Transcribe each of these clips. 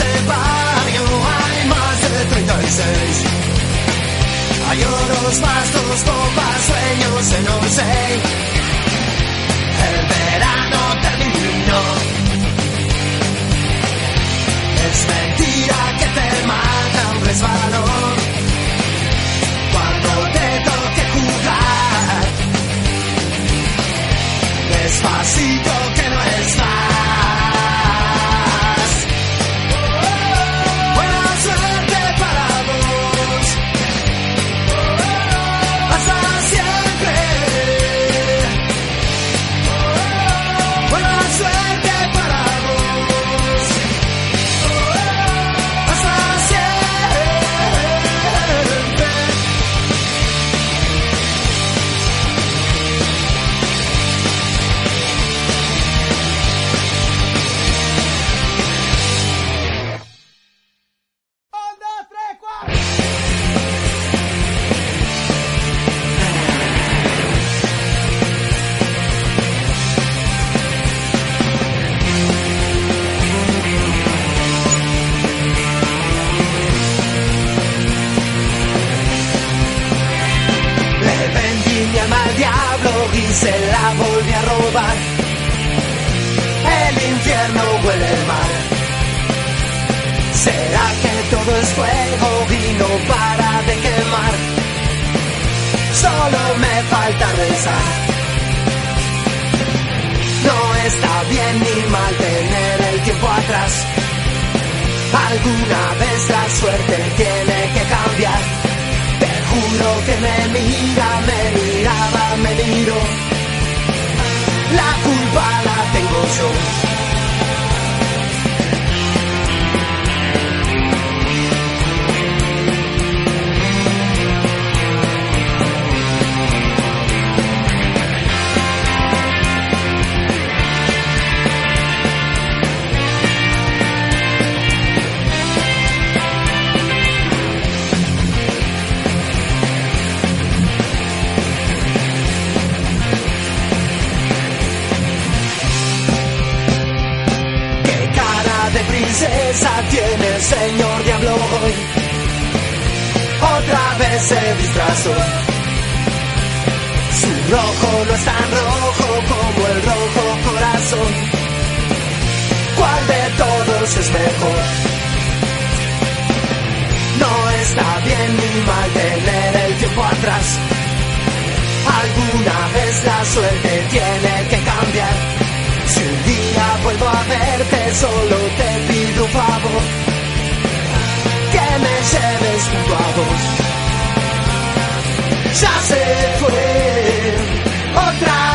En este barrio hay más de 36. Hay oros, bastos, copas, sueños en once. El verano terminó. Es mentira que te mata un resbalón Alguna vez la suerte tiene que cambiar. Te juro que me mira, me miraba, me miro. La culpa la tengo yo. Señor diablo hoy? Otra vez se disfrazó. Su rojo no es tan rojo como el rojo corazón. ¿Cuál de todos es mejor? No está bien ni mal tener el tiempo atrás. Alguna vez la suerte tiene que cambiar. Si un día vuelvo a verte, solo te pido un favor. Me lleves junto a vos. Ya se fue otra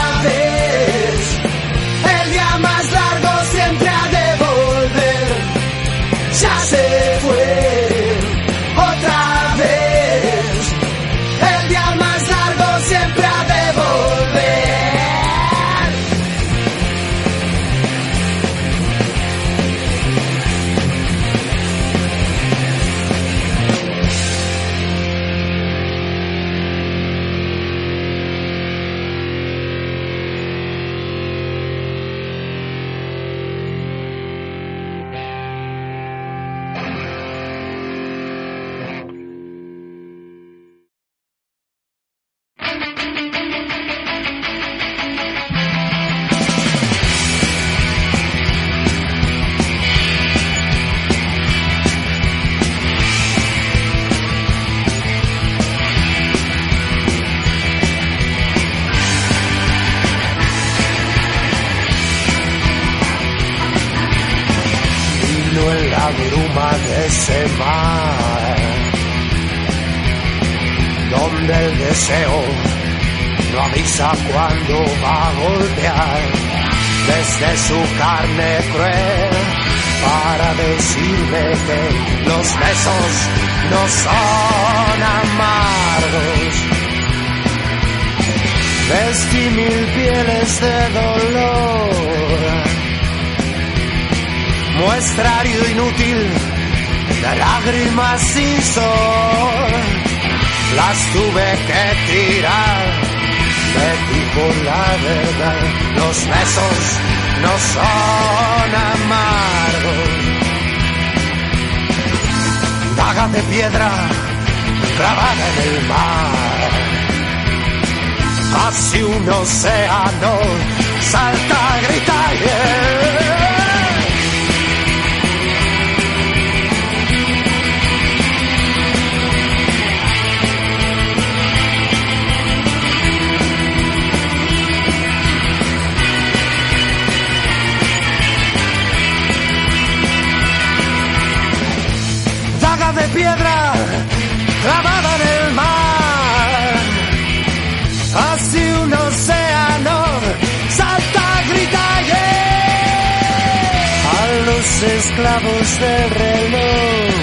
esclavos del reloj.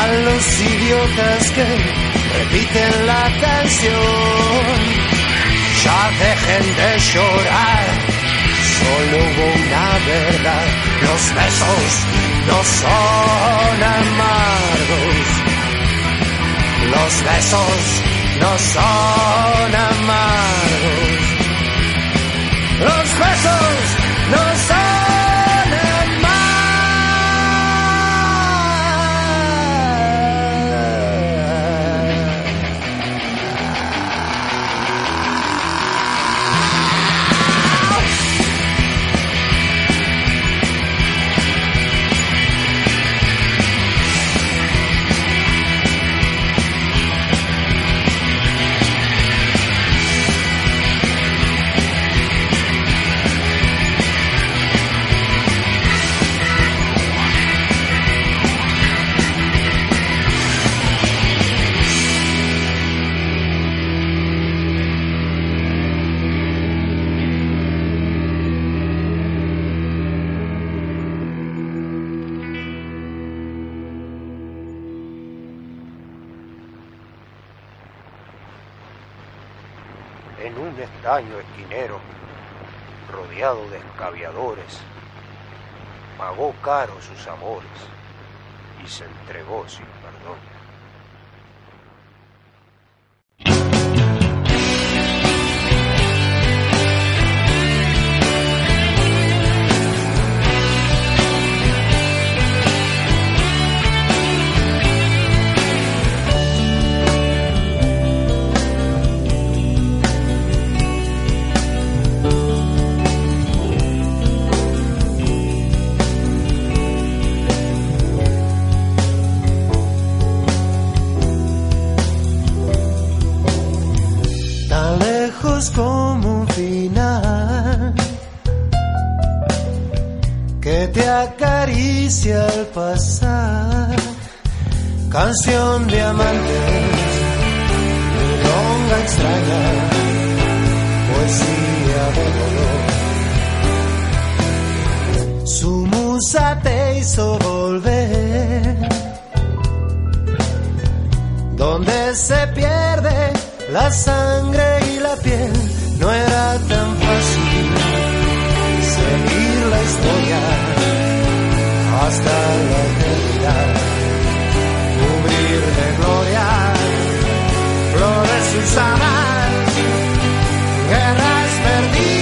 A los idiotas que repiten la canción. Ya dejen de llorar. Solo hubo una verdad. Los besos no son amargos. Los besos no son amargos. Los besos en un estaño esquinero, rodeado de escaviadores, pagó caro sus amores y se entregó sin perdón. Acaricia al pasar, canción de amantes, longa extraña, poesía de dolor. Su musa te hizo volver, donde se pierde la sangre y la piel no era tan fácil seguir la historia hasta la eternidad, cubrir de gloria flores usadas, guerras perdidas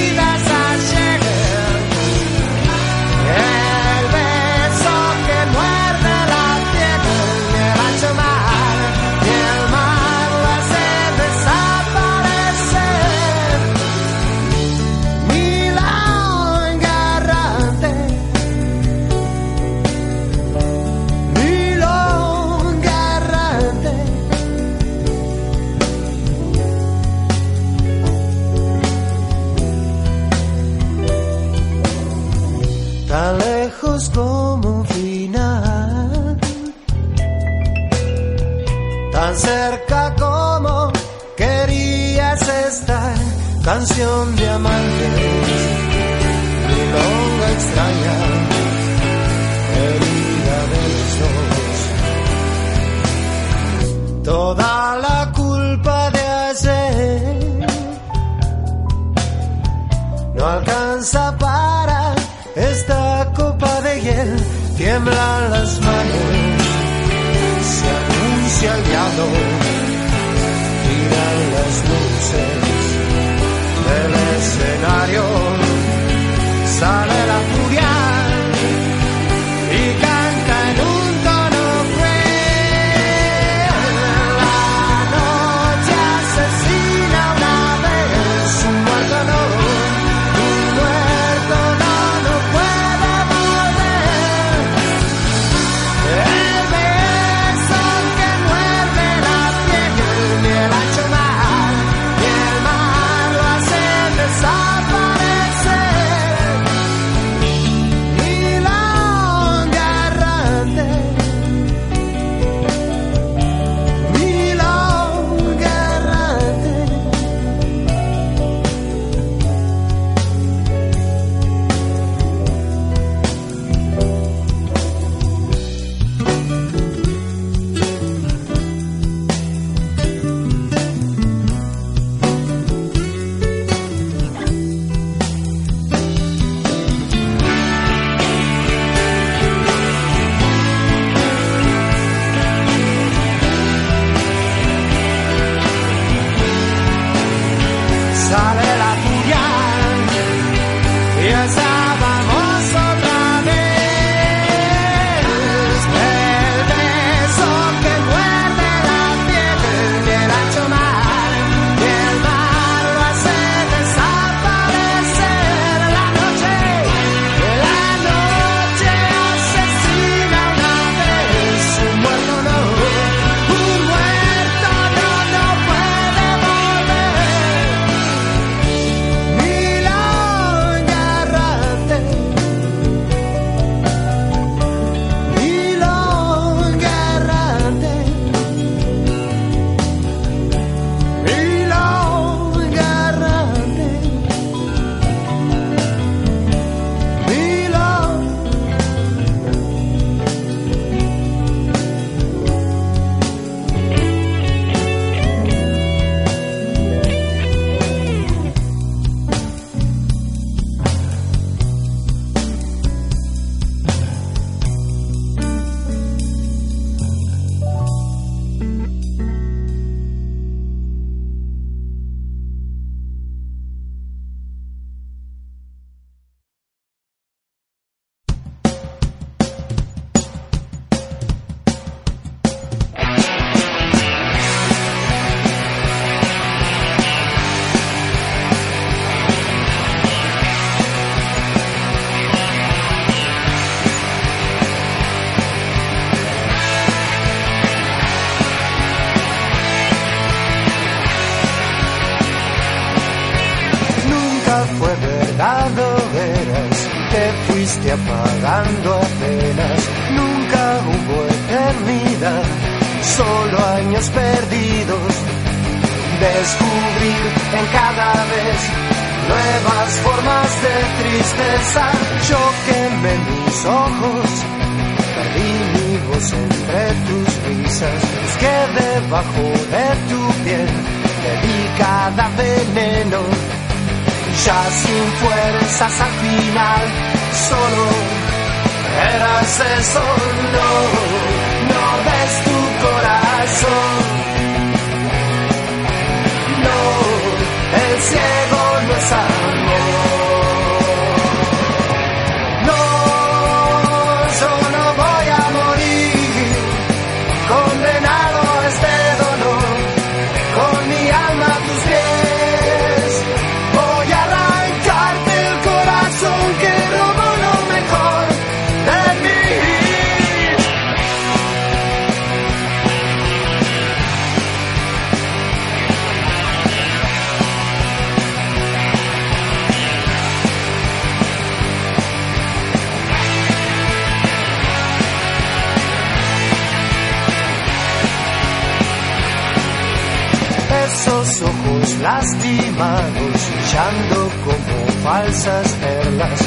lastimados, brillando como falsas perlas.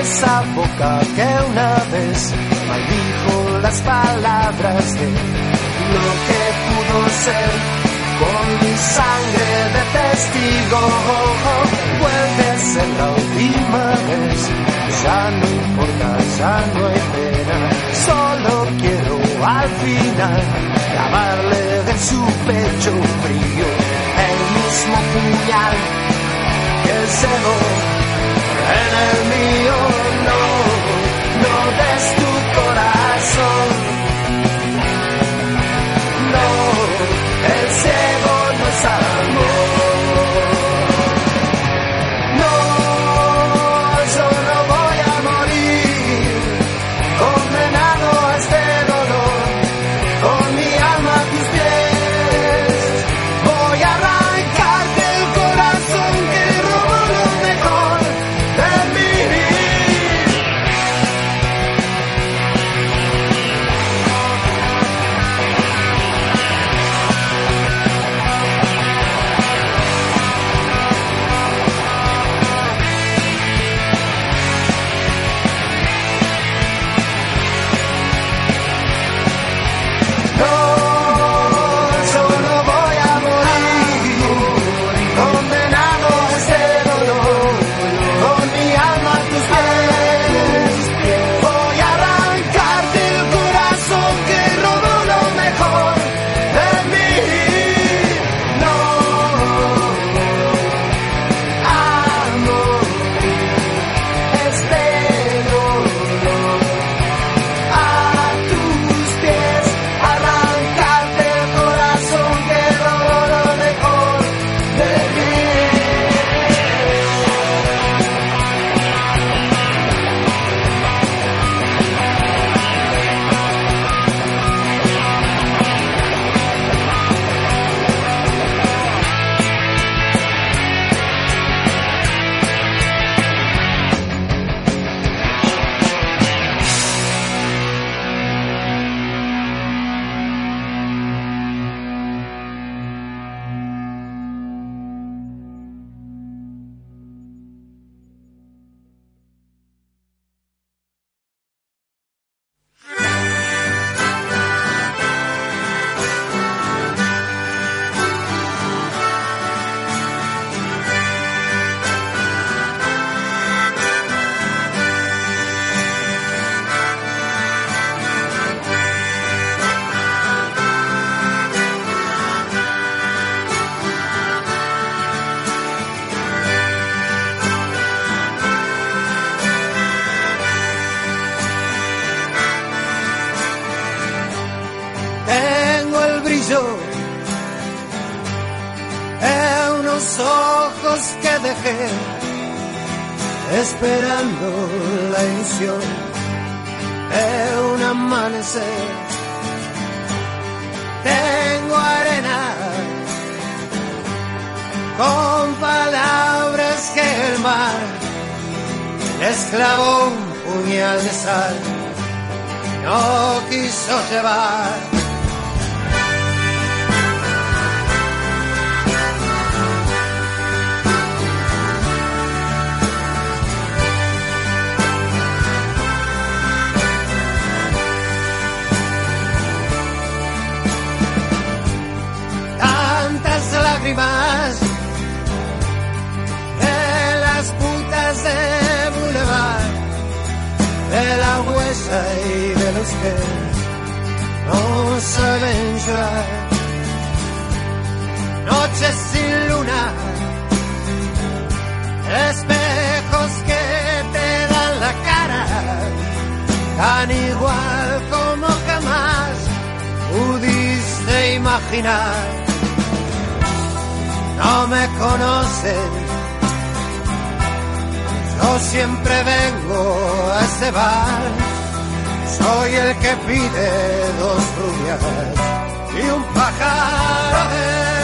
Esa boca que una vez maldijo las palabras de lo que pudo ser con mi sangre de testigo. Vuelve a ser la última vez, ya no importa, ya no hay pena. Solo quiero al final clavarle de su pecho frío mismo puñal que cegó en el mío. No, no des tu corazón. No, el ciego no es amor. Brillo en unos ojos que dejé esperando la ilusión de un amanecer. Tengo arena con palabras que el mar les clavó un puñal de sal. No quiso llevar. Lágrimas de las putas de Boulevard, de la huesa y de los que no saben llorar. Noches sin luna, espejos que te dan la cara, tan igual como jamás pudiste imaginar no me conocen. Yo siempre vengo a este bar. Soy el que pide dos rubias y un pájaro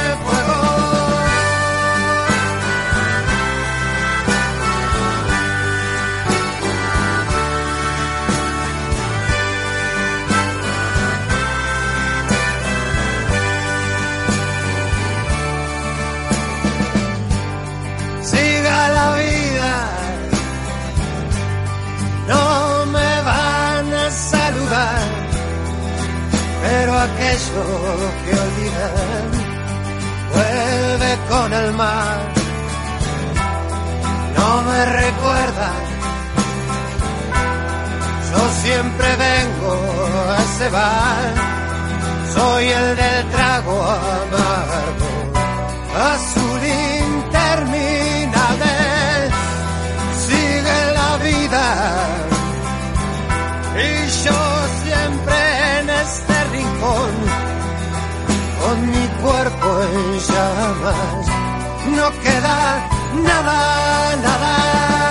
aquello que olvidan vuelve con el mar. No me recuerda, yo siempre vengo a ese bar. Soy el del trago amargo, azul interminable. Sigue la vida y yo con mi cuerpo en llamas. No queda nada, nada.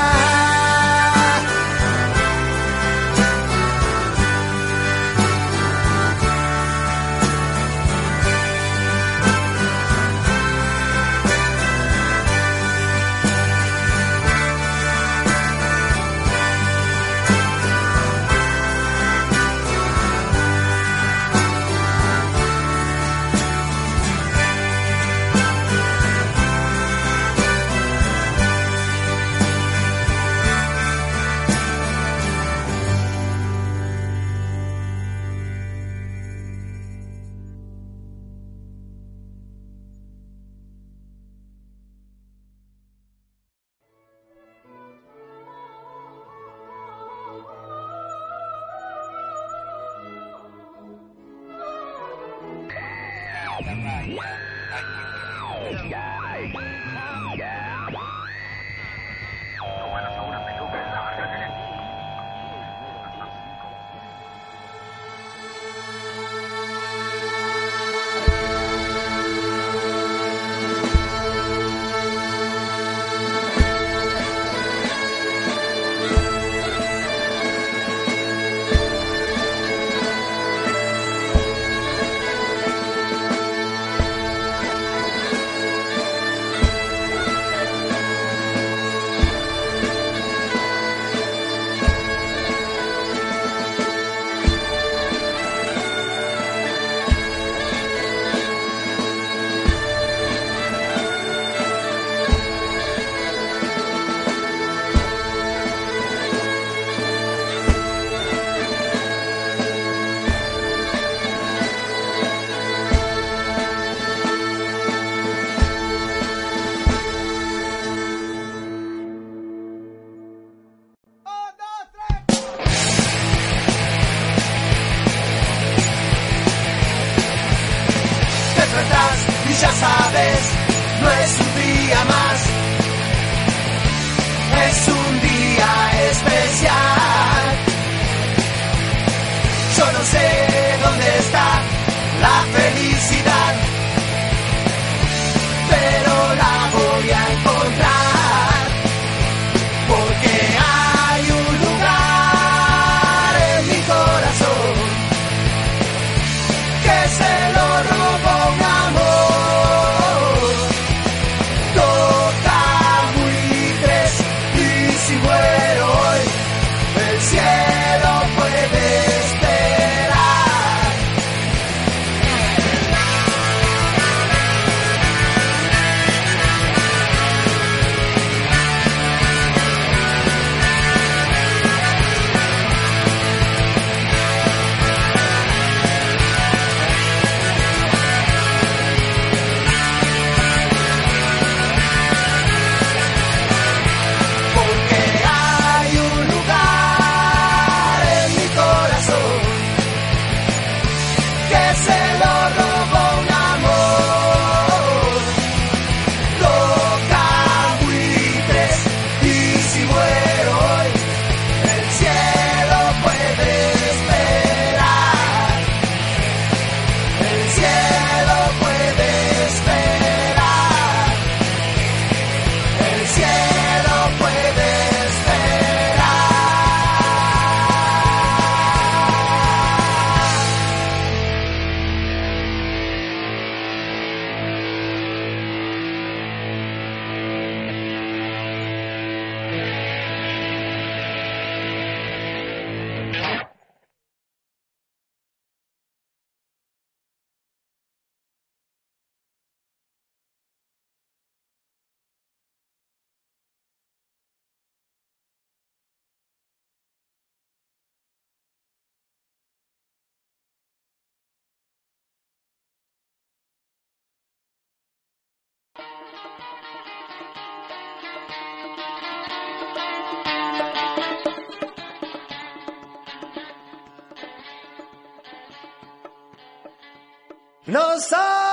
All right. No son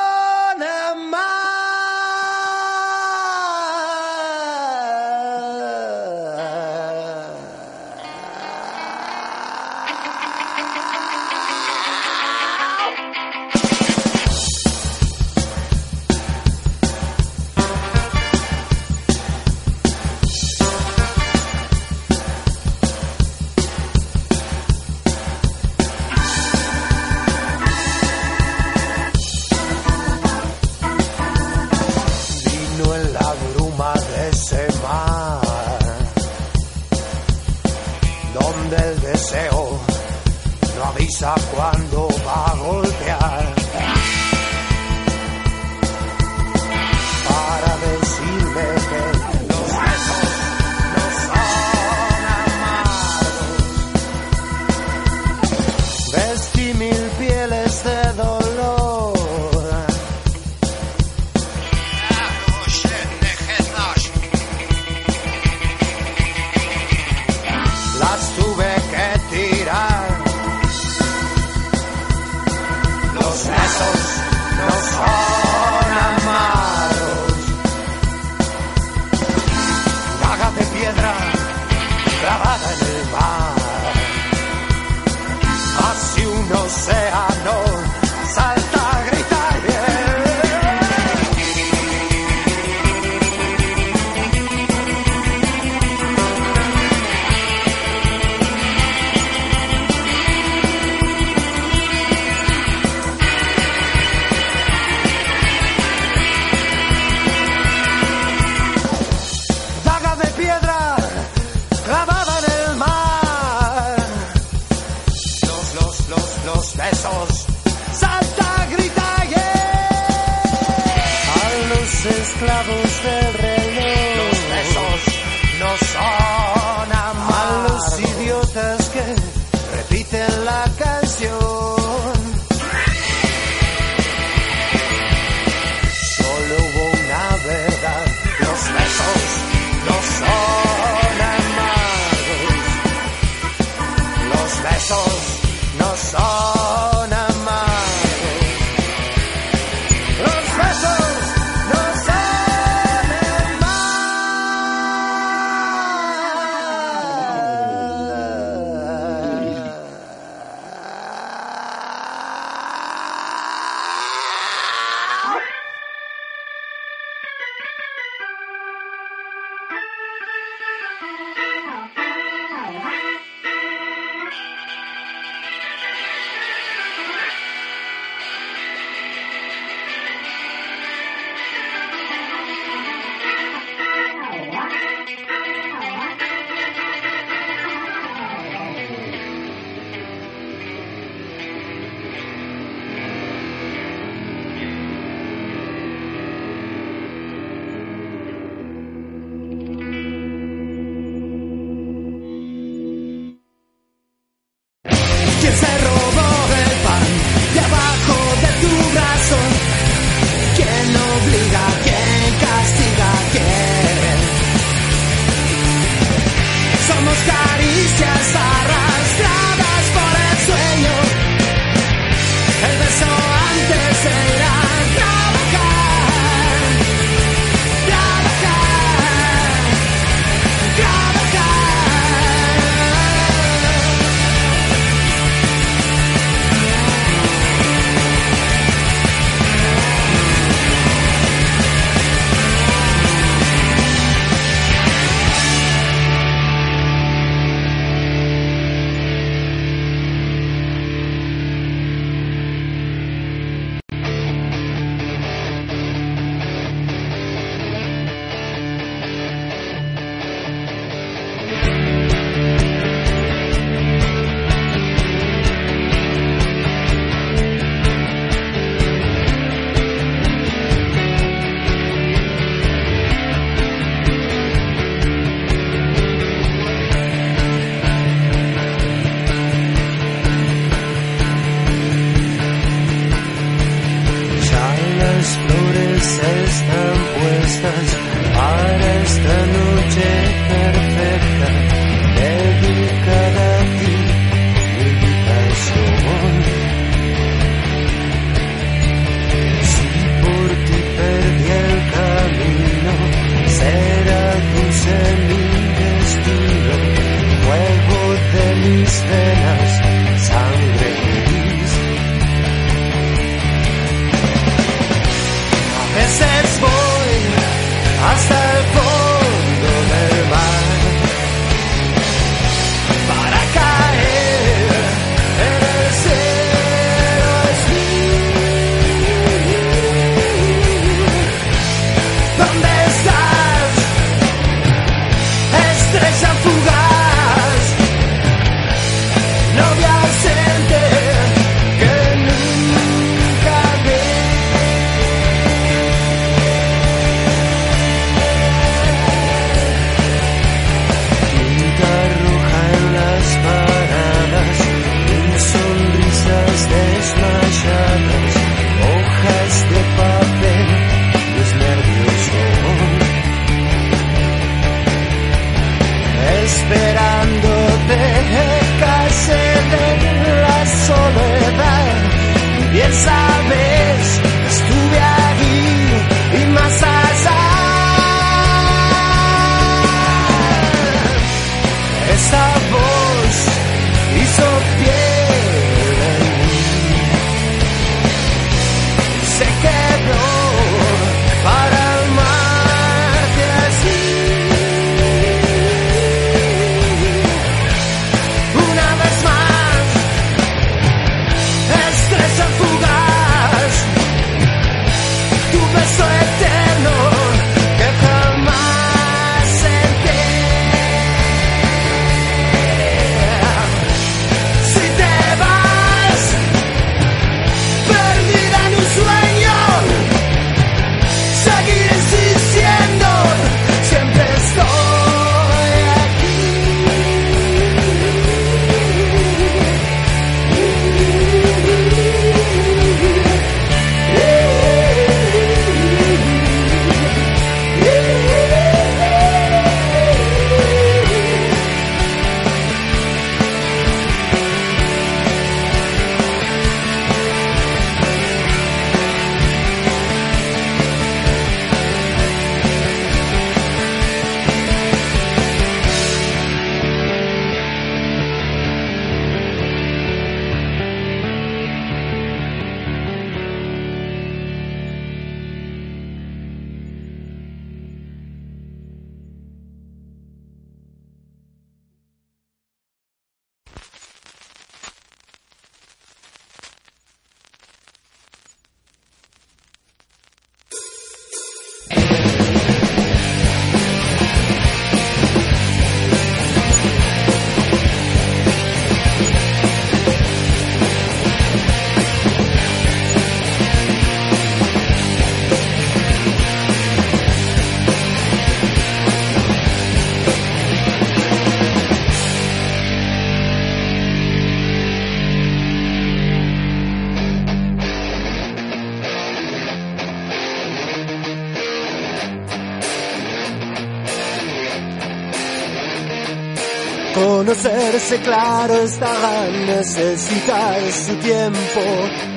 Conocerse claro está necesitar su tiempo,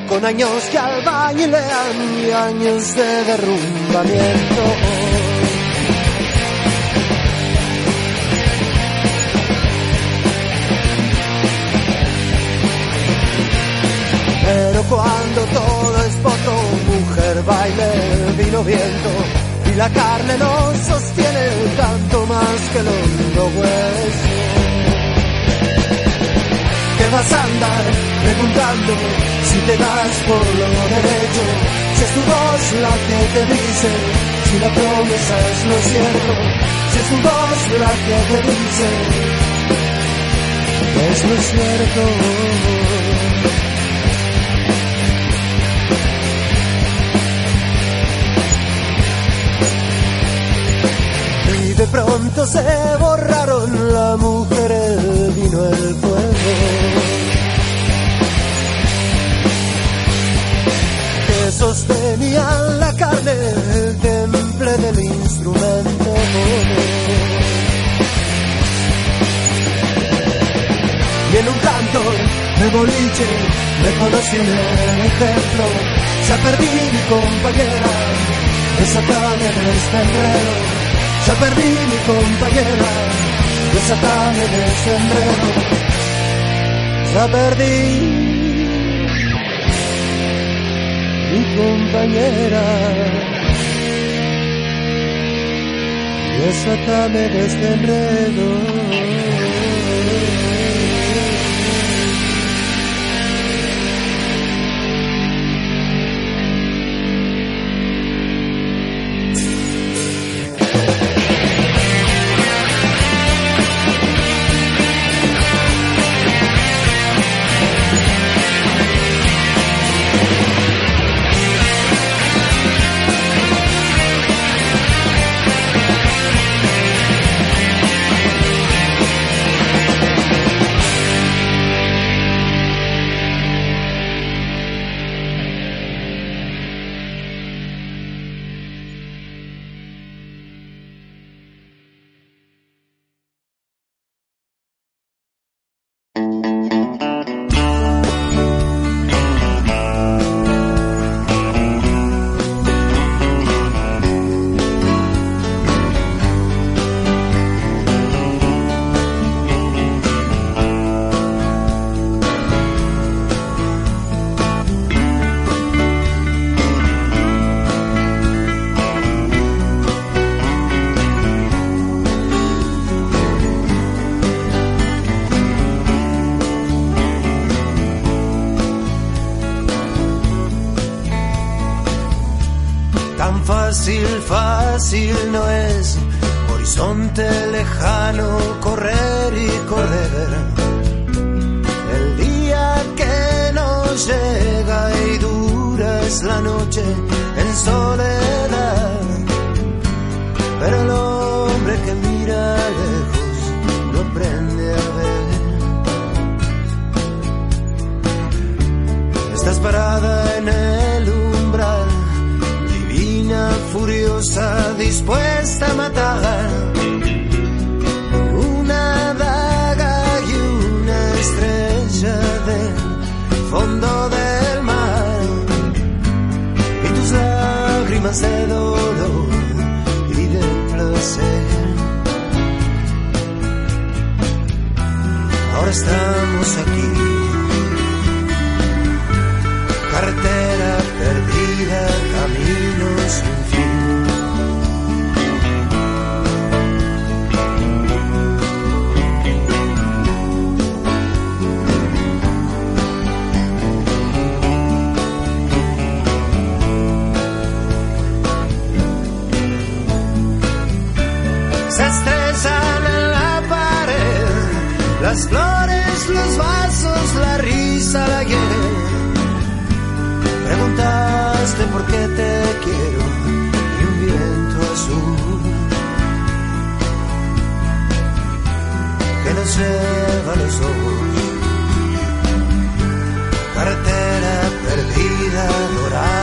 con años que albañilean y años de derrumbamiento. Pero cuando todo es potro, mujer, baile, vino, viento, y la carne no sostiene tanto más que el hondo hueso. ¿Qué vas a andar preguntando si te das por lo derecho? Si es tu voz la que te dice si la promesa es lo cierto. Si es tu voz la que te dice es lo cierto. Y de pronto se borraron la mujer, el vino, el sostenían la carne, el temple del instrumento. Y en un canto de boliche reconocí en el ejemplo, ya perdí mi compañera, desatame de este enredo, ya perdí mi compañera, desatame de este enredo, ya perdí mi compañera. Desatame de este enredo. aprende a ver. Estás parada en el umbral, divina, furiosa, dispuesta a matar. Una daga y una estrella del fondo del mar. Y tus lágrimas de dolor y de placer. estamos aquí. las flores, los vasos, la risa, la hiel. Preguntaste por qué te quiero y un viento azul que nos lleva a los ojos, cartera perdida, dorada.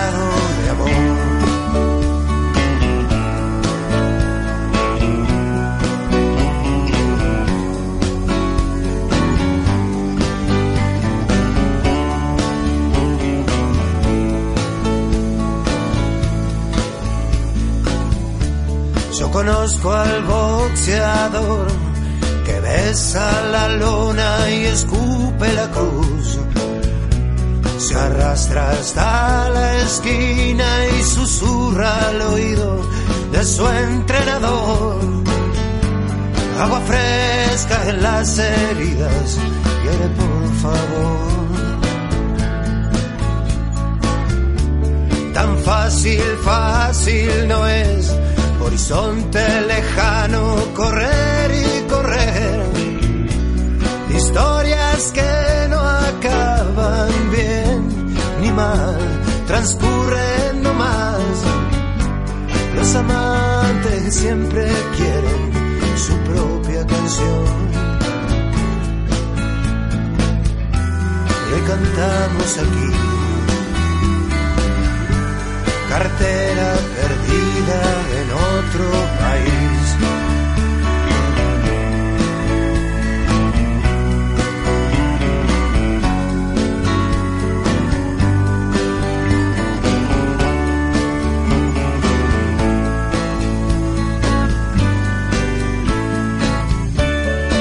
Conozco al boxeador que besa la lona y escupe la cruz. Se arrastra hasta la esquina y susurra al oído de su entrenador. Agua fresca en las heridas, quiere por favor. Tan fácil, fácil no es horizonte lejano, correr y correr. Historias que no acaban bien ni mal, transcurren nomás. Los amantes siempre quieren su propia canción. Hoy cantamos aquí cartera perdida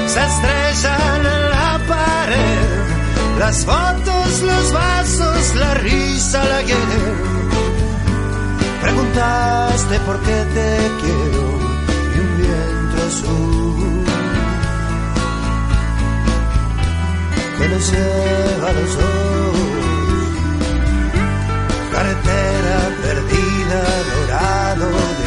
se estrellan en la pared las fotos, los vasos, la risa, la guerra país. por qué te quiero y un viento azul que nos lleva a los dos. Carretera perdida, dorado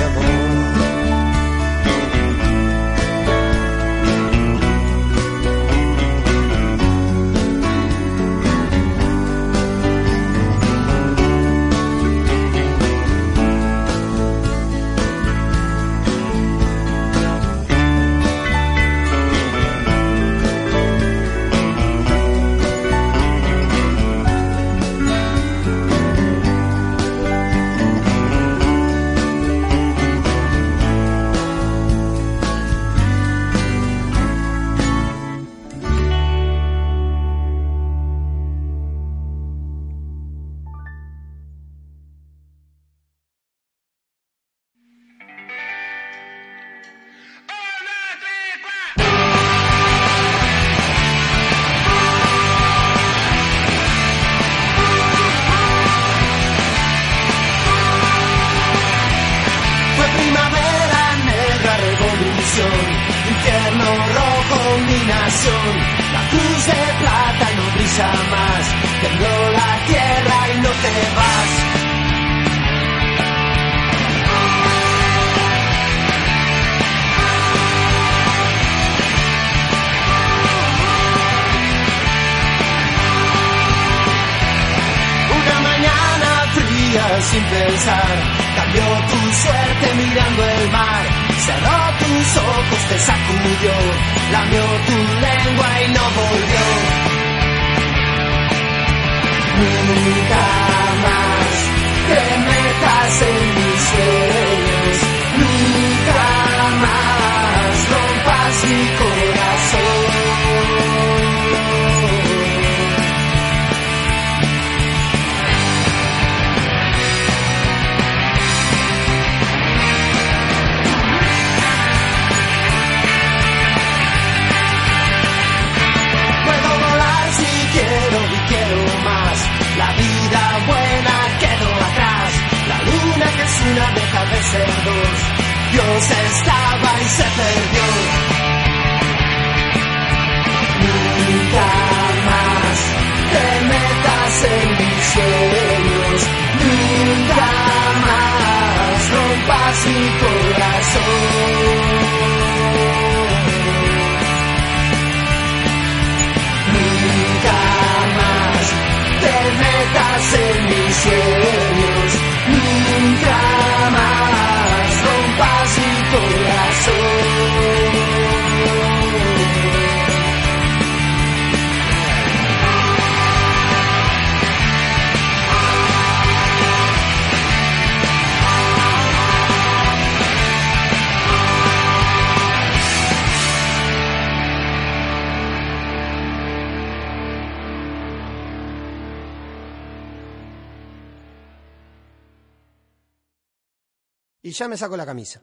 ya me saco la camisa.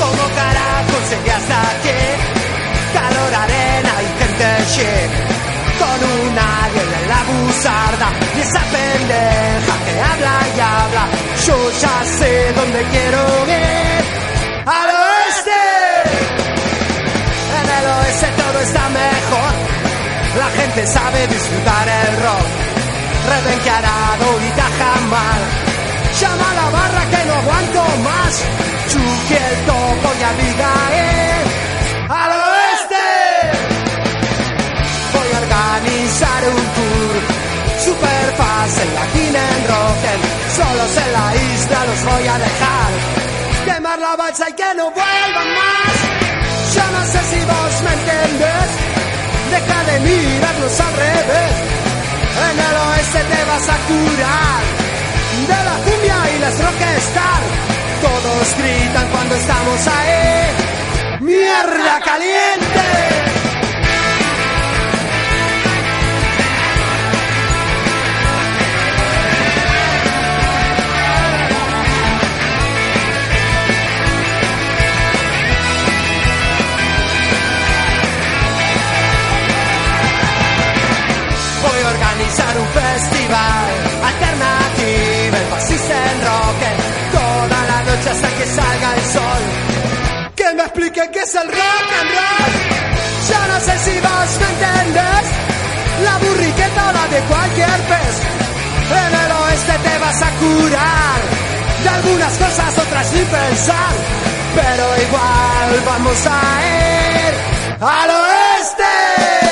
¿Cómo carajo llegué hasta aquí? Calor, arena y gente chic Con una guerra en la buzarda Y esa pendeja que habla y habla Yo ya sé dónde quiero ir ¡Al oeste! En el oeste todo está mejor La gente sabe disfrutar el rock Rebenquearado y tajamar Llama a la barra que no aguanto más. Chucky el topo y. ¡Al oeste! Voy a organizar un tour. Super fácil, aquí en Rocken. Solos en la isla los voy a dejar. Quemar la balsa y que no vuelvan más. Yo no sé si vos me entiendes. Deja de mirarnos al revés. En el oeste te vas a curar de la cumbia y las rockstar. Todos gritan cuando estamos ahí. ¡Mierda caliente! alternativa, el en rock, toda la noche hasta que salga el sol. Que me explique qué es el rock and roll. Yo no sé si vos me entendés, la burriqueta de cualquier pez. En el oeste te vas a curar, de algunas cosas otras ni pensar, pero igual vamos a ir al oeste.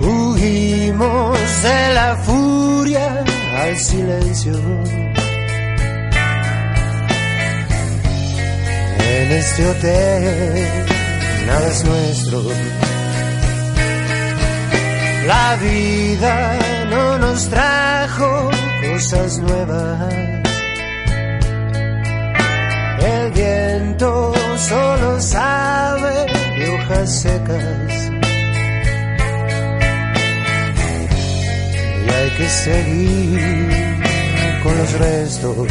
Huimos de la furia al silencio. En este hotel nada es nuestro. La vida no nos trajo cosas nuevas el viento solo sabe secas. Y hay que seguir con los restos.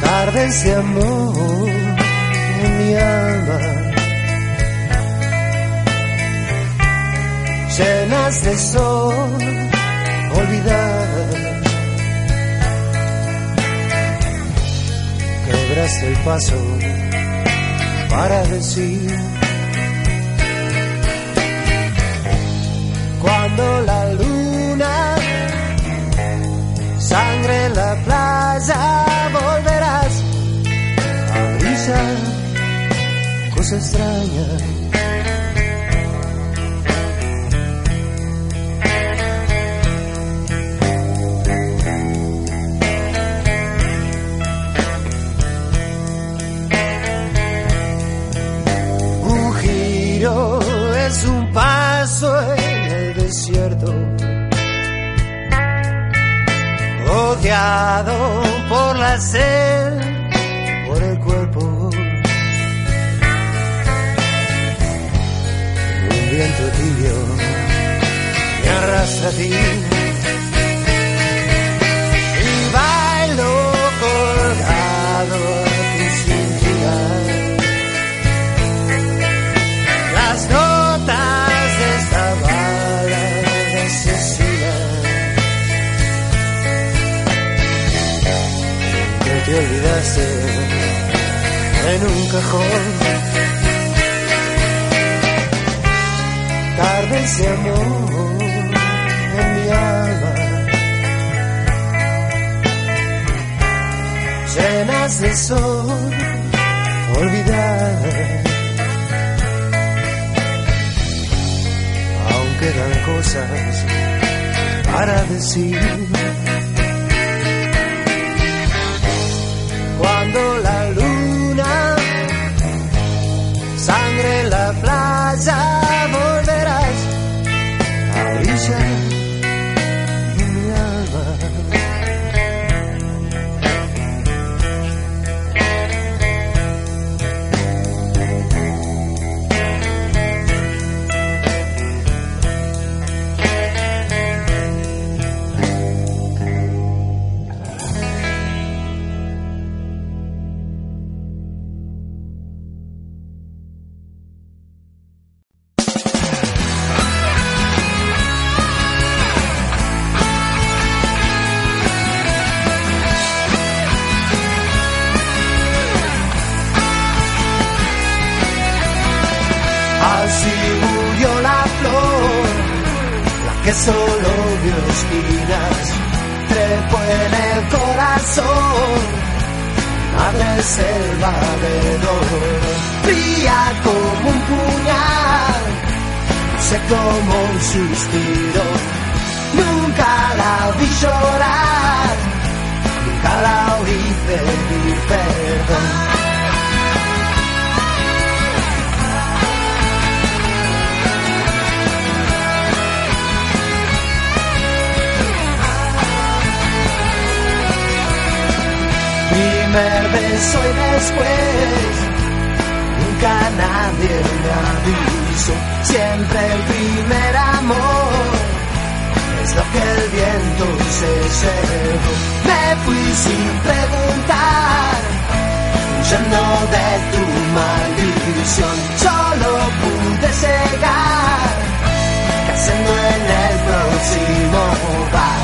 Tardes de amor en mi alma. Llenas de sol, olvidadas el paso para decir cuando la luna sangre en la playa volverás a brillar cosa extraña en el desierto. Odiado por la sed, por el cuerpo. Un viento tibio me arrastra a ti. Que te olvidaste en un cajón. Tardes de amor en mi alma. Llenas de sol olvidadas. Aún quedan cosas para decir. Cuando maldición. Solo pude llegar, cayendo en el próximo bar.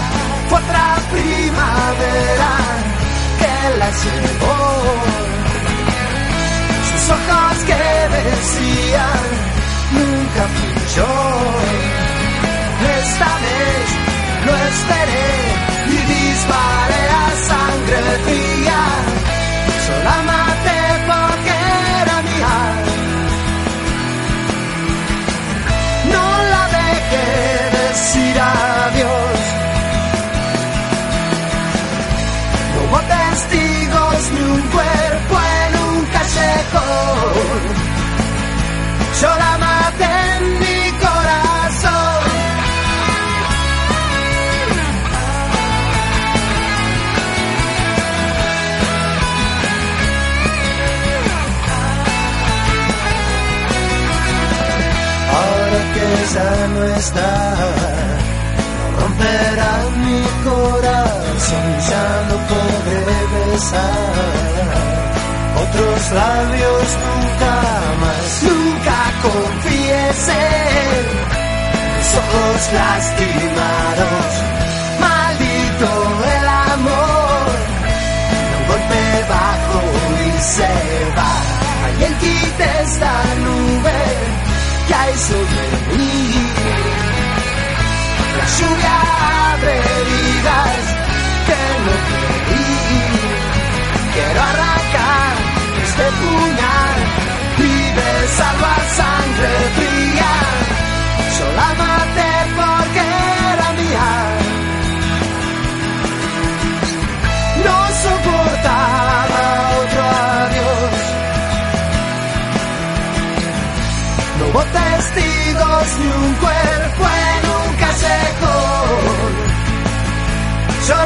Fue otra primavera la llevó. Sus ojos que decían, nunca fui yo. Esta vez lo esperé y disparé a sangre fría. Callejón. Yo la en mi corazón. Ahora que ya no está romperá mi corazón, ya no podré besar otros labios nunca más, nunca confíes en lastimados, maldito el amor, un golpe bajo y se va, alguien quite esta nube que hay sobre mí. La lluvia abre heridas que no creí. Quiero arrancar este puñal y besarlo a sangre fría. Yo la maté porque era mía. No soportaba otro adiós. No hubo testigos ni un cuerpo en un callejón. Yo